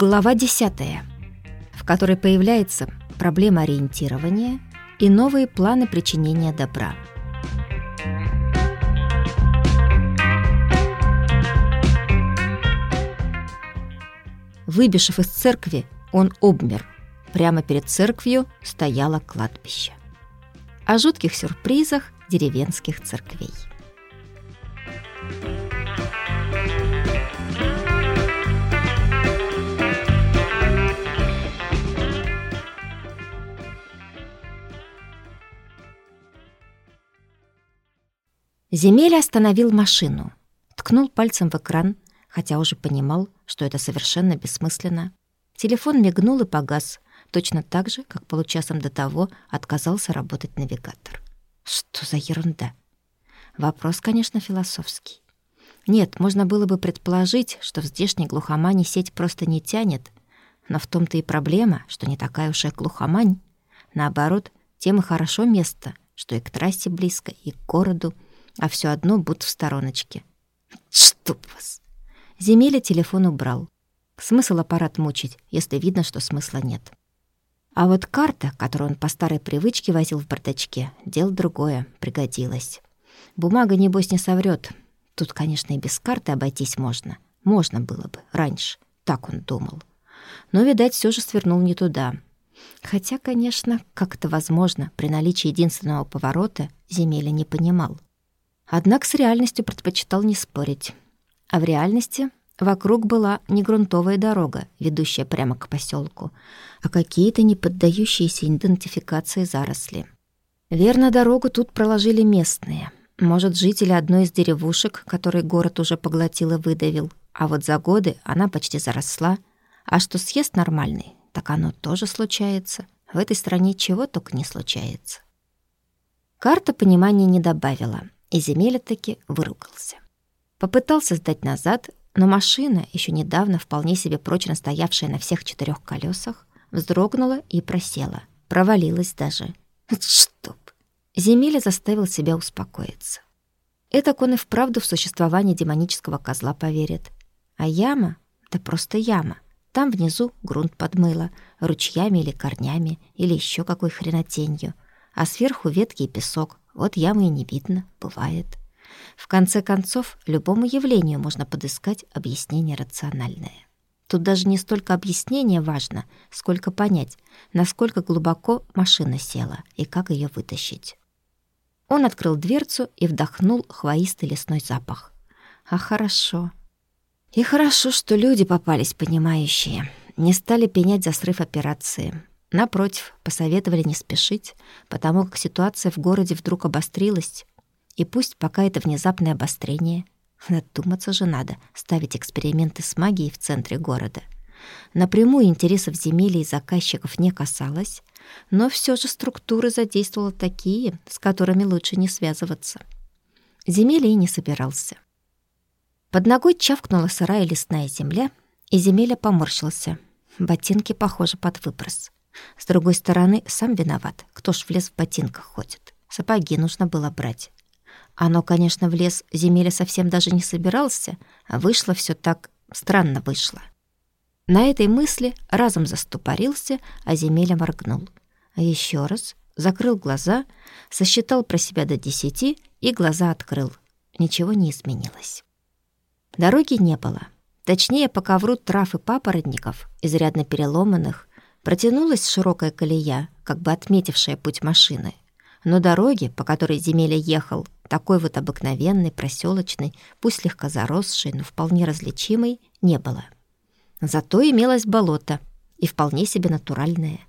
Глава 10, в которой появляется проблема ориентирования и новые планы причинения добра. Выбежав из церкви, он обмер. Прямо перед церковью стояло кладбище. О жутких сюрпризах деревенских церквей. Земель остановил машину, ткнул пальцем в экран, хотя уже понимал, что это совершенно бессмысленно. Телефон мигнул и погас, точно так же, как получасом до того отказался работать навигатор. Что за ерунда? Вопрос, конечно, философский. Нет, можно было бы предположить, что в здешней глухомане сеть просто не тянет, но в том-то и проблема, что не такая уж и глухомань. Наоборот, тем и хорошо место, что и к трассе близко, и к городу, а все одно будто в стороночке. Чтоб вас! Земеля телефон убрал. Смысл аппарат мучить, если видно, что смысла нет. А вот карта, которую он по старой привычке возил в бардачке, дело другое, пригодилась. Бумага, небось, не соврет. Тут, конечно, и без карты обойтись можно. Можно было бы, раньше. Так он думал. Но, видать, все же свернул не туда. Хотя, конечно, как это возможно, при наличии единственного поворота Земеля не понимал. Однако с реальностью предпочитал не спорить. А в реальности вокруг была не грунтовая дорога, ведущая прямо к поселку, а какие-то не поддающиеся идентификации заросли. Верно, дорогу тут проложили местные. Может, жители одной из деревушек, который город уже поглотил и выдавил, а вот за годы она почти заросла. А что съезд нормальный, так оно тоже случается. В этой стране чего только не случается. Карта понимания не добавила — и Земеля таки выругался. Попытался сдать назад, но машина, еще недавно вполне себе прочно стоявшая на всех четырех колесах, вздрогнула и просела. Провалилась даже. Чтоб! Земеля заставил себя успокоиться. Это он и вправду в существование демонического козла поверит. А яма? Да просто яма. Там внизу грунт подмыло, ручьями или корнями, или еще какой хренотенью. А сверху ветки и песок, вот ямы и не видно, бывает. В конце концов, любому явлению можно подыскать объяснение рациональное. Тут даже не столько объяснение важно, сколько понять, насколько глубоко машина села и как ее вытащить. Он открыл дверцу и вдохнул хвоистый лесной запах. А хорошо. И хорошо, что люди попались понимающие, не стали пенять за срыв операции. Напротив, посоветовали не спешить, потому как ситуация в городе вдруг обострилась. И пусть пока это внезапное обострение, надуматься же надо ставить эксперименты с магией в центре города. Напрямую интересов земель и заказчиков не касалось, но все же структуры задействовала такие, с которыми лучше не связываться. Земель и не собирался. Под ногой чавкнула сырая лесная земля, и земеля поморщился. Ботинки, похоже, под выброс. С другой стороны, сам виноват. Кто ж в лес в ботинках ходит? Сапоги нужно было брать. Оно, конечно, в лес земеля совсем даже не собирался, а вышло все так странно вышло. На этой мысли разом заступорился, а земеля моргнул. А еще раз закрыл глаза, сосчитал про себя до десяти и глаза открыл. Ничего не изменилось. Дороги не было. Точнее, по ковру трав и папоротников, изрядно переломанных, Протянулась широкая колея, как бы отметившая путь машины. Но дороги, по которой Земеля ехал, такой вот обыкновенный, проселочный, пусть слегка заросший, но вполне различимый, не было. Зато имелось болото, и вполне себе натуральное.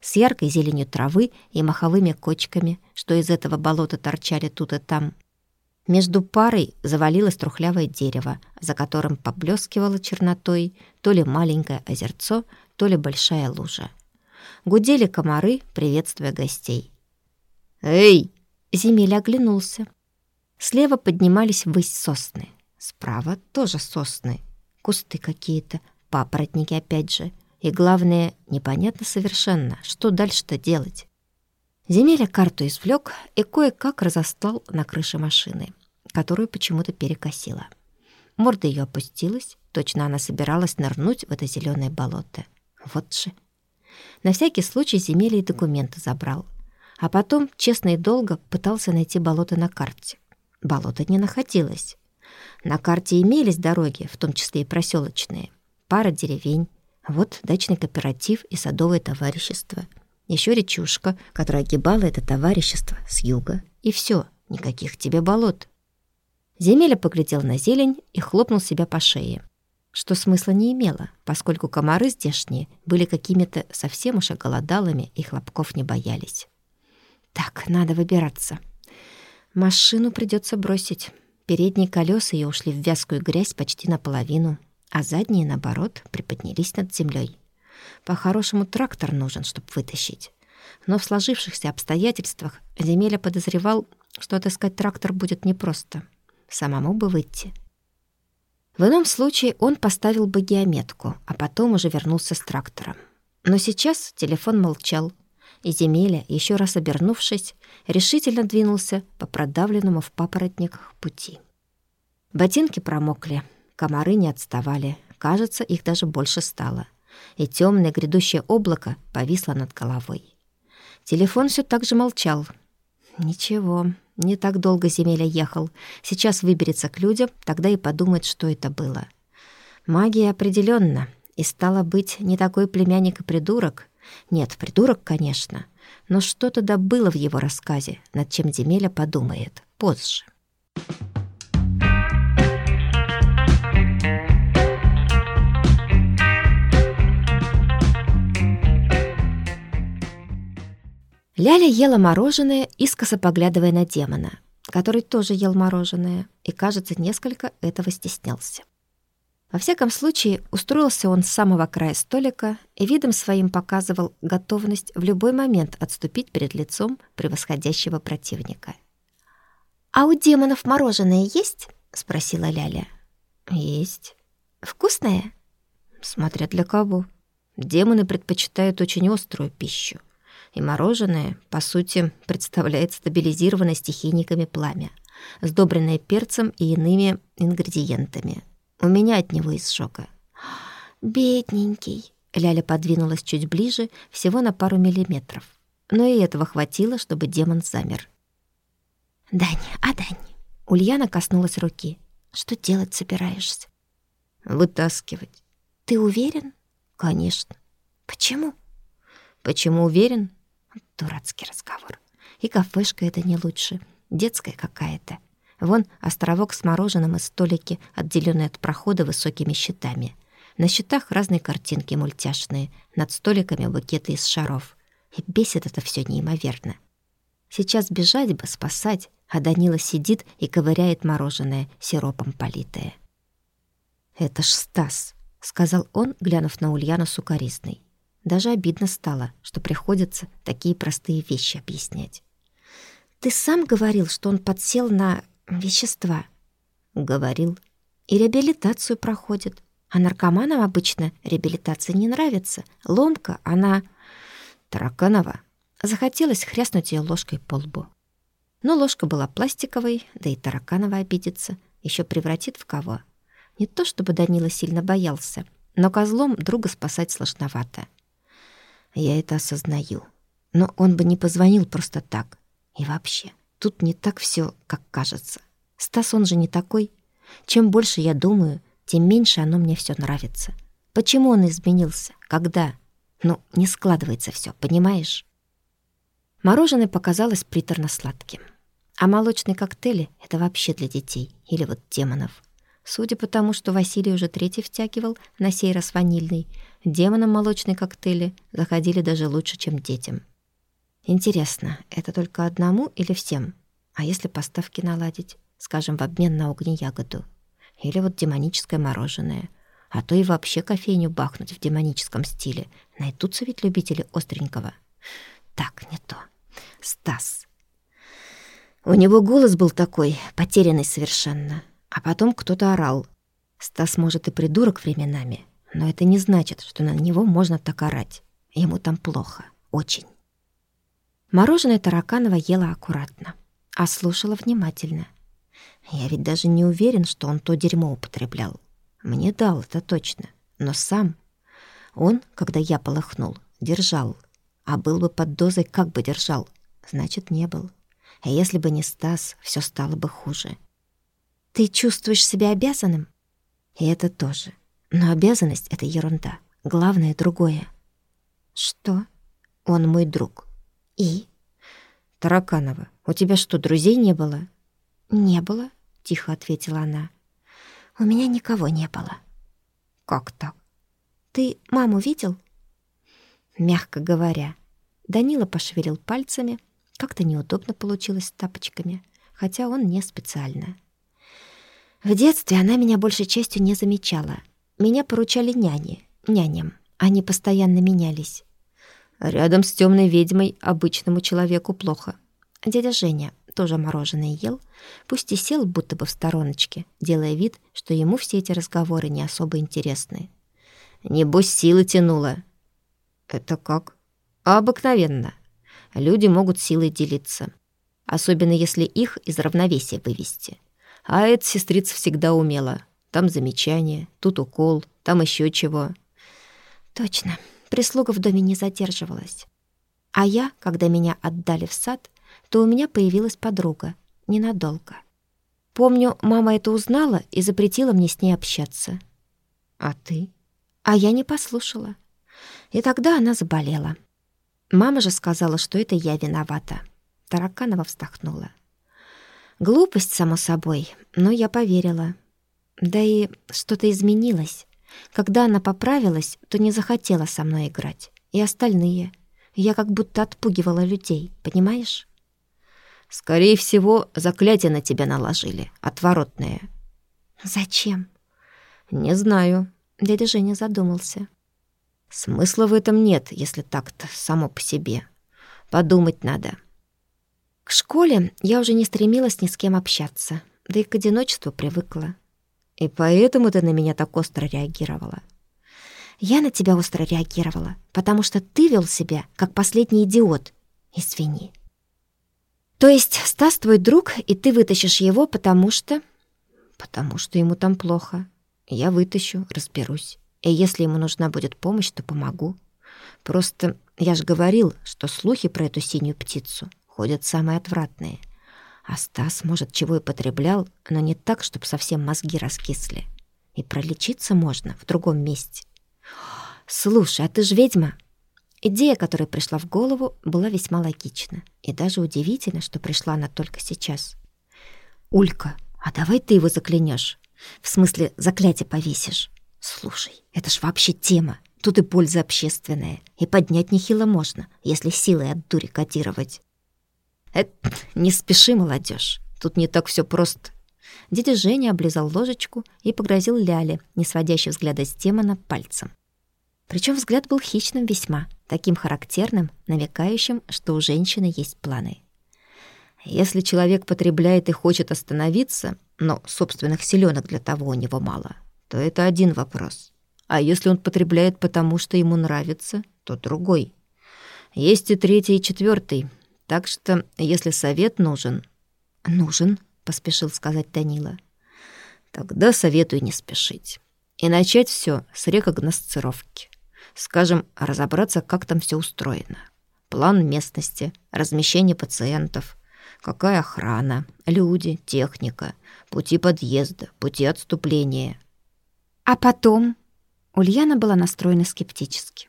С яркой зеленью травы и маховыми кочками, что из этого болота торчали тут и там. Между парой завалилось трухлявое дерево, за которым поблескивало чернотой то ли маленькое озерцо, то ли большая лужа. Гудели комары, приветствуя гостей. «Эй!» — Земель оглянулся. Слева поднимались ввысь сосны. Справа тоже сосны. Кусты какие-то, папоротники опять же. И главное, непонятно совершенно, что дальше-то делать. Земеля карту извлек и кое-как разослал на крыше машины, которую почему-то перекосила. Морда ее опустилась, Точно она собиралась нырнуть в это зеленое болото. Вот же. На всякий случай и документы забрал. А потом, честно и долго, пытался найти болото на карте. Болота не находилось. На карте имелись дороги, в том числе и проселочные. Пара деревень. Вот дачный кооператив и садовое товарищество. Еще речушка, которая огибала это товарищество с юга. И все, никаких тебе болот. Земеля поглядел на зелень и хлопнул себя по шее. Что смысла не имело, поскольку комары здешние были какими-то совсем уж оголодалыми и хлопков не боялись. Так, надо выбираться. Машину придется бросить. Передние колеса ее ушли в вязкую грязь почти наполовину, а задние, наоборот, приподнялись над землей. По-хорошему трактор нужен, чтобы вытащить. Но в сложившихся обстоятельствах Земеля подозревал, что отыскать трактор будет непросто. Самому бы выйти. В ином случае он поставил бы геометку, а потом уже вернулся с трактором. Но сейчас телефон молчал, и Земеля, еще раз обернувшись, решительно двинулся по продавленному в папоротниках пути. Ботинки промокли, комары не отставали, кажется, их даже больше стало, и темное грядущее облако повисло над головой. Телефон все так же молчал. Ничего, не так долго Земеля ехал. Сейчас выберется к людям, тогда и подумает, что это было. Магия определенно, и стало быть, не такой племянник и придурок, нет, придурок, конечно, но что-то добыло в его рассказе, над чем Демеля подумает позже. Ляля ела мороженое, искоса поглядывая на демона, который тоже ел мороженое и, кажется, несколько этого стеснялся. Во всяком случае, устроился он с самого края столика и видом своим показывал готовность в любой момент отступить перед лицом превосходящего противника. «А у демонов мороженое есть?» — спросила Ляля. «Есть». «Вкусное?» «Смотря для кого. Демоны предпочитают очень острую пищу. И мороженое, по сути, представляет стабилизированное стихийниками пламя, сдобренное перцем и иными ингредиентами — у меня от него изжога. «Бедненький!» Ляля подвинулась чуть ближе, всего на пару миллиметров. Но и этого хватило, чтобы демон замер. «Дань, а Дань?» Ульяна коснулась руки. «Что делать собираешься?» «Вытаскивать». «Ты уверен?» «Конечно». «Почему?» «Почему уверен?» Дурацкий разговор. И кафешка это не лучше. Детская какая-то. Вон островок с мороженым и столики, отделенные от прохода высокими щитами. На щитах разные картинки мультяшные, над столиками букеты из шаров. И бесит это все неимоверно. Сейчас бежать бы, спасать, а Данила сидит и ковыряет мороженое, сиропом политое. «Это ж Стас», — сказал он, глянув на Ульяну сукоризной. Даже обидно стало, что приходится такие простые вещи объяснять. «Ты сам говорил, что он подсел на вещества. Говорил. И реабилитацию проходит. А наркоманам обычно реабилитация не нравится. Ломка, она... Тараканова. Захотелось хряснуть ее ложкой по лбу. Но ложка была пластиковой, да и Тараканова обидится. Еще превратит в кого. Не то чтобы Данила сильно боялся, но козлом друга спасать сложновато. Я это осознаю. Но он бы не позвонил просто так. И вообще, Тут не так все, как кажется. Стас, он же не такой. Чем больше я думаю, тем меньше оно мне все нравится. Почему он изменился? Когда? Ну, не складывается все, понимаешь? Мороженое показалось приторно-сладким. А молочные коктейли — это вообще для детей или вот демонов. Судя по тому, что Василий уже третий втягивал, на сей раз ванильный, демонам молочные коктейли заходили даже лучше, чем детям. Интересно, это только одному или всем? А если поставки наладить, скажем, в обмен на огнеягоду? Или вот демоническое мороженое? А то и вообще кофейню бахнуть в демоническом стиле. Найдутся ведь любители остренького. Так, не то. Стас. У него голос был такой, потерянный совершенно. А потом кто-то орал. Стас, может, и придурок временами, но это не значит, что на него можно так орать. Ему там плохо. Очень. Мороженое Тараканова ела аккуратно, а слушала внимательно. Я ведь даже не уверен, что он то дерьмо употреблял. Мне дал, это точно. Но сам... Он, когда я полыхнул, держал. А был бы под дозой, как бы держал. Значит, не был. А если бы не Стас, все стало бы хуже. Ты чувствуешь себя обязанным? И это тоже. Но обязанность — это ерунда. Главное — другое. Что? Он мой друг. И? Тараканова, у тебя что, друзей не было? Не было, тихо ответила она. У меня никого не было. Как так? Ты маму видел? Мягко говоря. Данила пошевелил пальцами. Как-то неудобно получилось с тапочками, хотя он не специально. В детстве она меня большей частью не замечала. Меня поручали няни, няням. Они постоянно менялись. Рядом с темной ведьмой обычному человеку плохо. Дядя Женя тоже мороженое ел, пусть и сел будто бы в стороночке, делая вид, что ему все эти разговоры не особо интересны. Небось, силы тянуло. Это как? Обыкновенно. Люди могут силой делиться. Особенно если их из равновесия вывести. А эта сестрица всегда умела. Там замечание, тут укол, там еще чего. Точно, прислуга в доме не задерживалась. А я, когда меня отдали в сад, то у меня появилась подруга. Ненадолго. Помню, мама это узнала и запретила мне с ней общаться. А ты? А я не послушала. И тогда она заболела. Мама же сказала, что это я виновата. Тараканова вздохнула. Глупость, само собой, но я поверила. Да и что-то изменилось. Когда она поправилась, то не захотела со мной играть. И остальные. Я как будто отпугивала людей, понимаешь? Скорее всего, заклятие на тебя наложили, отворотное. Зачем? Не знаю. Дядя Женя задумался. Смысла в этом нет, если так-то само по себе. Подумать надо. К школе я уже не стремилась ни с кем общаться, да и к одиночеству привыкла. И поэтому ты на меня так остро реагировала. Я на тебя остро реагировала, потому что ты вел себя как последний идиот. Извини. То есть Стас твой друг, и ты вытащишь его, потому что... Потому что ему там плохо. Я вытащу, разберусь. И если ему нужна будет помощь, то помогу. Просто я же говорил, что слухи про эту синюю птицу ходят самые отвратные. А Стас, может, чего и потреблял, но не так, чтобы совсем мозги раскисли. И пролечиться можно в другом месте. Слушай, а ты ж ведьма. Идея, которая пришла в голову, была весьма логична. И даже удивительно, что пришла она только сейчас. «Улька, а давай ты его заклянешь. В смысле, заклятие повесишь. Слушай, это ж вообще тема. Тут и польза общественная. И поднять нехило можно, если силой от дури кодировать. Это не спеши, молодежь. Тут не так все просто. Дядя Женя облизал ложечку и погрозил Ляле, не сводящий взгляда с демона, пальцем. Причем взгляд был хищным весьма, таким характерным, намекающим, что у женщины есть планы. Если человек потребляет и хочет остановиться, но собственных силёнок для того у него мало, то это один вопрос. А если он потребляет потому, что ему нравится, то другой. Есть и третий, и четвертый. Так что, если совет нужен... Нужен, поспешил сказать Данила. Тогда советую не спешить. И начать все с рекогносцировки. Скажем, разобраться, как там все устроено. План местности, размещение пациентов, какая охрана, люди, техника, пути подъезда, пути отступления. А потом Ульяна была настроена скептически.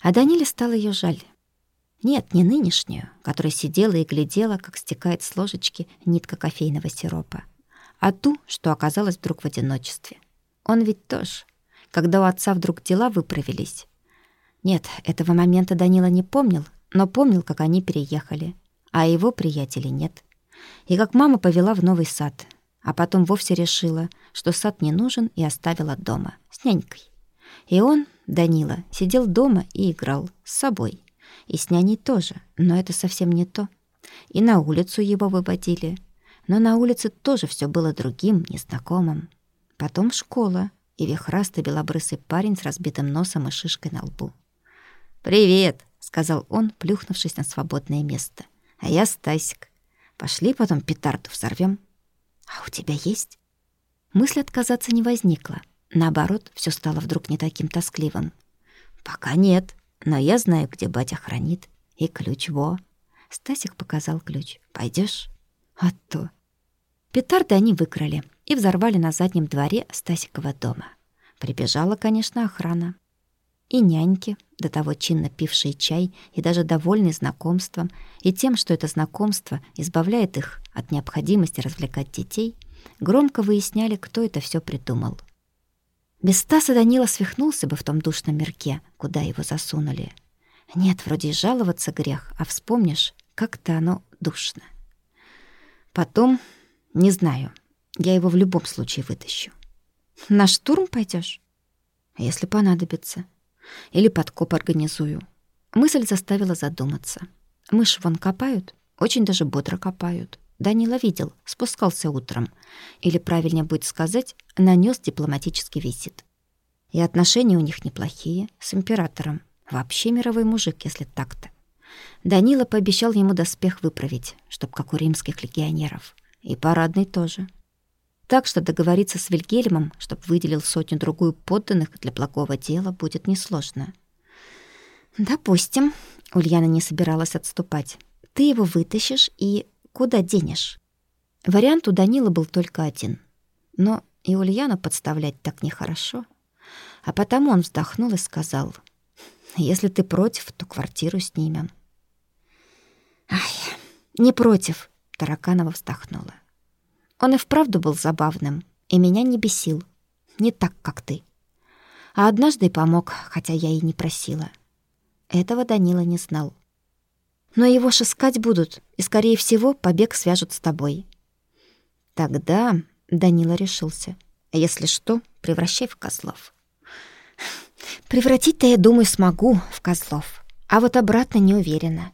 А Даниле стало ее жаль. Нет, не нынешнюю, которая сидела и глядела, как стекает с ложечки нитка кофейного сиропа, а ту, что оказалась вдруг в одиночестве. Он ведь тоже. Когда у отца вдруг дела выправились. Нет, этого момента Данила не помнил, но помнил, как они переехали, а его приятелей нет. И как мама повела в новый сад, а потом вовсе решила, что сад не нужен и оставила дома с нянькой. И он, Данила, сидел дома и играл с собой. И с няней тоже, но это совсем не то. И на улицу его выводили. Но на улице тоже все было другим, незнакомым. Потом школа и вихрастый белобрысый парень с разбитым носом и шишкой на лбу. «Привет!» — сказал он, плюхнувшись на свободное место. «А я Стасик. Пошли потом петарду взорвем. «А у тебя есть?» Мысль отказаться не возникла. Наоборот, все стало вдруг не таким тоскливым. «Пока нет, но я знаю, где батя хранит. И ключ во». Стасик показал ключ. Пойдешь? «А то». Петарды они выкрали и взорвали на заднем дворе Стасикова дома. Прибежала, конечно, охрана. И няньки, до того чинно пившие чай и даже довольные знакомством и тем, что это знакомство избавляет их от необходимости развлекать детей, громко выясняли, кто это все придумал. Без Стаса Данила свихнулся бы в том душном мирке, куда его засунули. Нет, вроде и жаловаться грех, а вспомнишь, как-то оно душно. Потом, не знаю, я его в любом случае вытащу. На штурм пойдешь? Если понадобится. Или подкоп организую. Мысль заставила задуматься. Мышь вон копают, очень даже бодро копают. Данила видел, спускался утром. Или, правильнее будет сказать, нанес дипломатический визит. И отношения у них неплохие, с императором. Вообще мировой мужик, если так-то. Данила пообещал ему доспех выправить, чтоб как у римских легионеров. И парадный тоже. Так что договориться с Вильгельмом, чтобы выделил сотню-другую подданных для благого дела, будет несложно. «Допустим», — Ульяна не собиралась отступать, «ты его вытащишь и куда денешь?» Вариант у Данила был только один. Но и Ульяну подставлять так нехорошо. А потому он вздохнул и сказал, «Если ты против, то квартиру снимем». «Ай, не против», — Тараканова вздохнула. Он и вправду был забавным, и меня не бесил. Не так, как ты. А однажды помог, хотя я и не просила. Этого Данила не знал. Но его ж будут, и, скорее всего, побег свяжут с тобой. Тогда Данила решился. Если что, превращай в козлов. Превратить-то, я думаю, смогу в козлов. А вот обратно не уверена.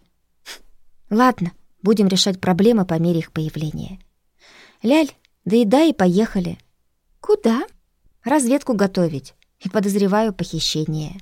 Ладно, будем решать проблемы по мере их появления. Ляль, доедай и поехали. Куда? Разведку готовить. И подозреваю похищение.